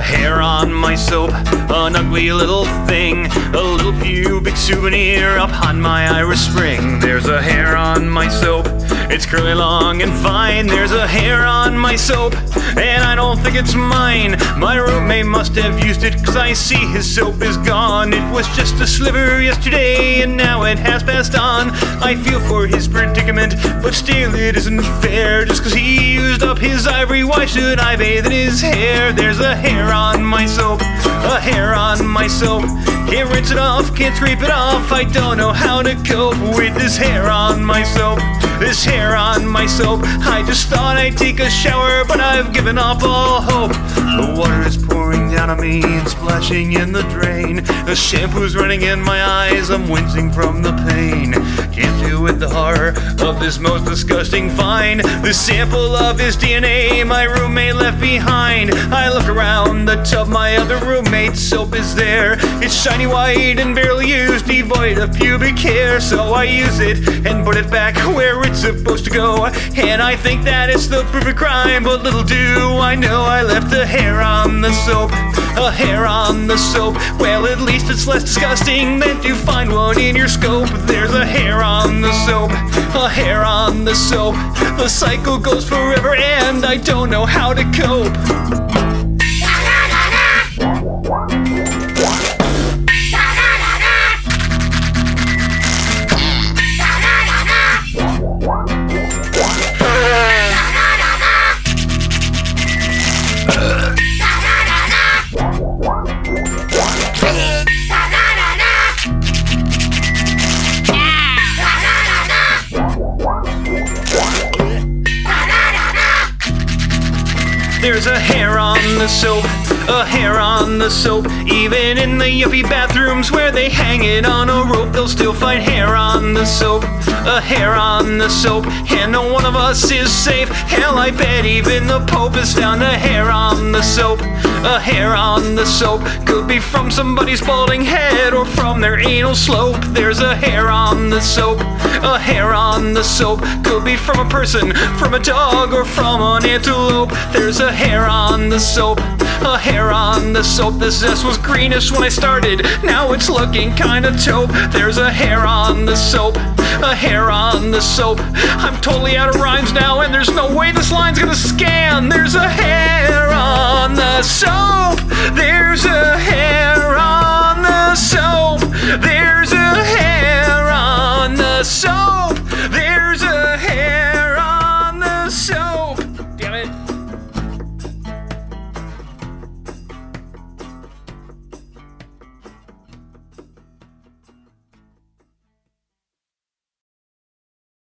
a hair on my soap, an ugly little thing, a little pubic souvenir up on my Irish Spring. There's a hair on my soap, it's curly long and fine. There's a hair on my soap, and I don't think it's mine. My roommate must have used it, cause I see his soap is gone. It was just a sliver yesterday, and now it has passed on. I feel for his predicament, but still it isn't fair. Just cause he used up his ivory, why should I bathe in his hair? There's a hair on my soap, a hair on my soap. Can't rinse it off, can't scrape it off. I don't know how to cope with this hair on my soap. This hair on my soap. I just thought I'd take a shower, but I've given up all hope. The water is pouring and splashing in the drain. The shampoo's running in my eyes, I'm wincing from the pain. Can't deal with the horror of this most disgusting find. The sample of his DNA my roommate left behind. I look around the tub, my other roommate's soap is there. It's shiny white and barely used, devoid of pubic hair. So I use it and put it back where it's supposed to go. And I think that it's the perfect crime, but little do I know I left a hair on the soap. A hair on the soap. Well, at least it's less disgusting than to find one in your scope. There's a hair on the soap. A hair on the soap. The cycle goes forever, and I don't know how to cope. There's a hair on the soap, a hair on the soap. Even in the yuppie bathrooms where they hang it on a rope, they'll still find hair on the soap, a hair on the soap. And no one of us is safe. Hell, I bet even the Pope has found a hair on the soap, a hair on the soap. Could be from somebody's balding head or from their anal slope. There's a hair on the soap, a hair on the soap. Could be from a person, from a dog, or from an antelope. There's a hair on the soap, a hair on the soap. The zest was greenish when I started, now it's looking kinda taupe. There's a hair on the soap, a hair on the soap. I'm totally out of rhymes now, and there's no way this line's gonna scan. There's a hair the soap, there's a hair on the soap, there's a hair on the soap.